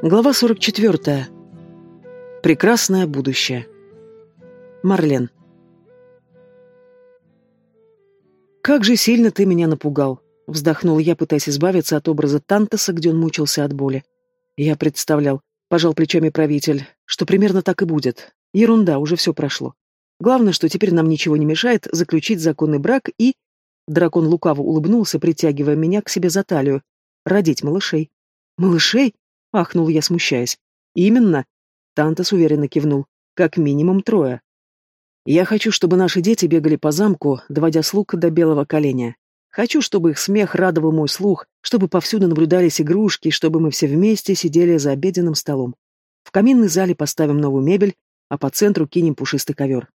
Глава 44. Прекрасное будущее. Марлен. «Как же сильно ты меня напугал!» — вздохнул я, пытаясь избавиться от образа Тантаса, где он мучился от боли. Я представлял, пожал плечами правитель, что примерно так и будет. Ерунда, уже все прошло. Главное, что теперь нам ничего не мешает заключить законный брак и... Дракон лукаво улыбнулся, притягивая меня к себе за талию. Родить малышей. Малышей? — ахнул я, смущаясь. «Именно!» — Тантас уверенно кивнул. «Как минимум трое. Я хочу, чтобы наши дети бегали по замку, доводя слуг до белого коленя. Хочу, чтобы их смех радовал мой слух, чтобы повсюду наблюдались игрушки, чтобы мы все вместе сидели за обеденным столом. В каминной зале поставим новую мебель, а по центру кинем пушистый ковер.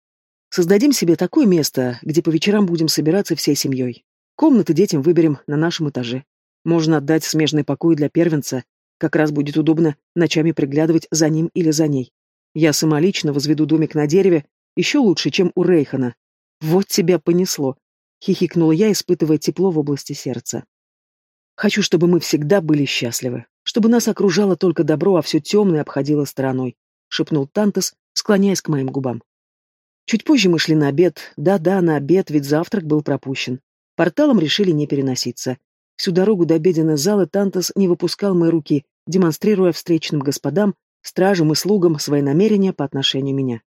Создадим себе такое место, где по вечерам будем собираться всей семьей. Комнаты детям выберем на нашем этаже. Можно отдать смежный покой для первенца, как раз будет удобно ночами приглядывать за ним или за ней. Я самолично возведу домик на дереве, еще лучше, чем у Рейхана. Вот тебя понесло. Хихикнула я, испытывая тепло в области сердца. Хочу, чтобы мы всегда были счастливы, чтобы нас окружало только добро, а все темное обходило стороной, шепнул Тантес, склоняясь к моим губам. Чуть позже мы шли на обед. Да-да, на обед, ведь завтрак был пропущен. Порталом решили не переноситься. Всю дорогу до обеденной зала Тантос не выпускал мои руки, демонстрируя встречным господам, стражам и слугам свои намерения по отношению меня.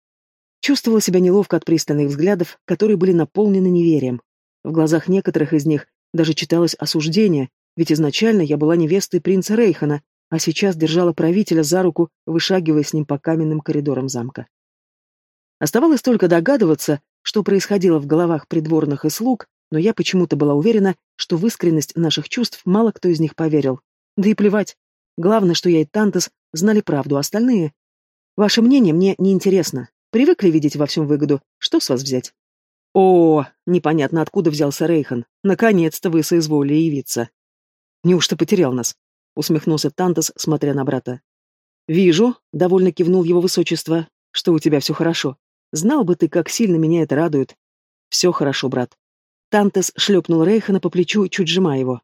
Чувствовала себя неловко от пристальных взглядов, которые были наполнены неверием. В глазах некоторых из них даже читалось осуждение, ведь изначально я была невестой принца Рейхана, а сейчас держала правителя за руку, вышагивая с ним по каменным коридорам замка. Оставалось только догадываться, что происходило в головах придворных и слуг, но я почему-то была уверена, что в искренность наших чувств мало кто из них поверил. Да и плевать, Главное, что я и Тантас знали правду, а остальные... Ваше мнение мне не интересно. Привыкли видеть во всем выгоду. Что с вас взять? О, непонятно, откуда взялся Рейхан. Наконец-то вы соизволили явиться. Неужто потерял нас? Усмехнулся Тантас, смотря на брата. Вижу, довольно кивнул его высочество, что у тебя все хорошо. Знал бы ты, как сильно меня это радует. Все хорошо, брат. Тантес шлепнул Рейхана по плечу, чуть сжимая его.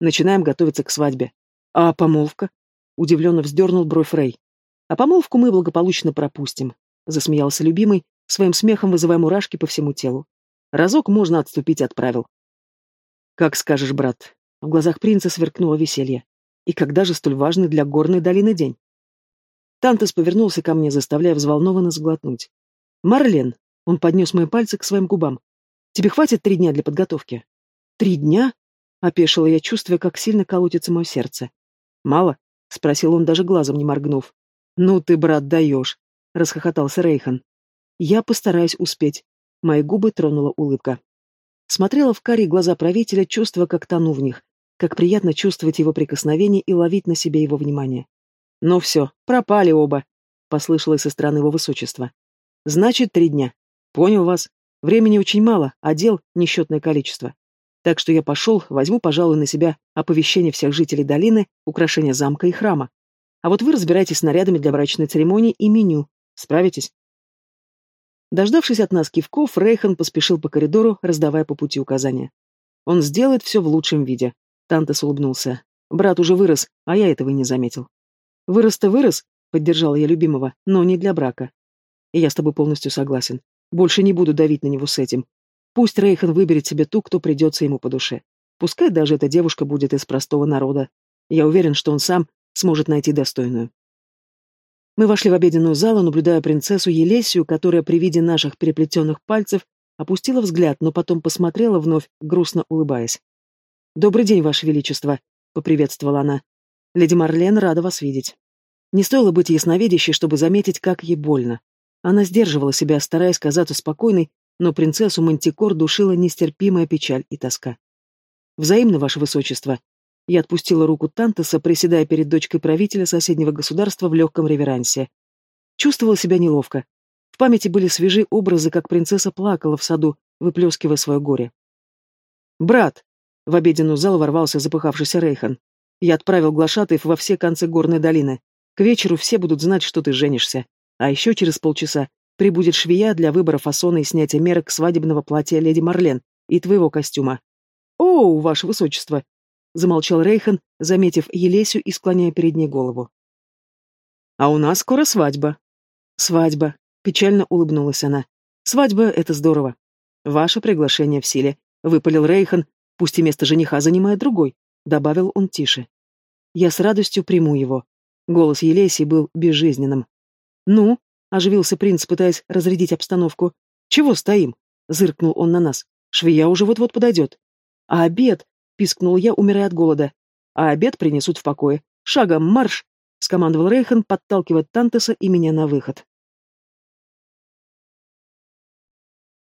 Начинаем готовиться к свадьбе. А помолвка? Удивленно вздернул бровь Рэй. А помолвку мы благополучно пропустим, засмеялся любимый, своим смехом вызывая мурашки по всему телу. Разок можно отступить от правил. Как скажешь, брат. В глазах принца сверкнуло веселье. И когда же столь важный для горной долины день? Тантес повернулся ко мне, заставляя взволнованно сглотнуть. «Марлен!» — он поднес мои пальцы к своим губам. «Тебе хватит три дня для подготовки?» «Три дня?» — опешила я, чувствуя, как сильно колотится мое сердце. «Мало?» — спросил он, даже глазом не моргнув. «Ну ты, брат, даешь!» — расхохотался Рейхан. «Я постараюсь успеть». Мои губы тронула улыбка. Смотрела в карие глаза правителя, чувствуя, как тону в них, как приятно чувствовать его прикосновение и ловить на себе его внимание. «Ну все, пропали оба», — послышалось со стороны его высочества. «Значит, три дня. Понял вас. Времени очень мало, а дел несчетное количество. Так что я пошел, возьму, пожалуй, на себя оповещение всех жителей долины, украшения замка и храма. А вот вы разбирайтесь с нарядами для брачной церемонии и меню. Справитесь?» Дождавшись от нас кивков, Рейхан поспешил по коридору, раздавая по пути указания. «Он сделает все в лучшем виде», — Тантес улыбнулся. «Брат уже вырос, а я этого и не заметил». «Вырос-то вырос», — поддержала я любимого, — «но не для брака». И я с тобой полностью согласен. Больше не буду давить на него с этим. Пусть Рейхан выберет себе ту, кто придется ему по душе. Пускай даже эта девушка будет из простого народа. Я уверен, что он сам сможет найти достойную. Мы вошли в обеденную залу, наблюдая принцессу Елесию, которая при виде наших переплетенных пальцев опустила взгляд, но потом посмотрела вновь, грустно улыбаясь. «Добрый день, Ваше Величество», — поприветствовала она. «Леди Марлен, рада вас видеть». Не стоило быть ясновидящей, чтобы заметить, как ей больно. Она сдерживала себя, стараясь казаться спокойной но принцессу Мантикор душила нестерпимая печаль и тоска. «Взаимно, ваше высочество!» Я отпустила руку Тантеса, приседая перед дочкой правителя соседнего государства в легком реверансе. Чувствовала себя неловко. В памяти были свежие образы, как принцесса плакала в саду, выплескивая свое горе. «Брат!» — в обеденную зал ворвался запыхавшийся Рейхан. «Я отправил глашатаев во все концы горной долины. К вечеру все будут знать, что ты женишься. А еще через полчаса Прибудет швея для выбора фасона и снятия мерок свадебного платья леди Марлен и твоего костюма. «О, ваше высочество!» — замолчал Рейхан, заметив Елесю и склоняя перед ней голову. А у нас скоро свадьба. Свадьба. Печально улыбнулась она. Свадьба — это здорово. Ваше приглашение в силе. Выпалил Рейхан, пусть и место жениха занимает другой. Добавил он тише. Я с радостью приму его. Голос Елесии был безжизненным. «Ну?» — оживился принц, пытаясь разрядить обстановку. «Чего стоим?» — зыркнул он на нас. «Швея уже вот-вот подойдет». «А обед?» — пискнул я, умирая от голода. «А обед принесут в покое. Шагом марш!» — скомандовал Рейхан, подталкивая Тантеса и меня на выход.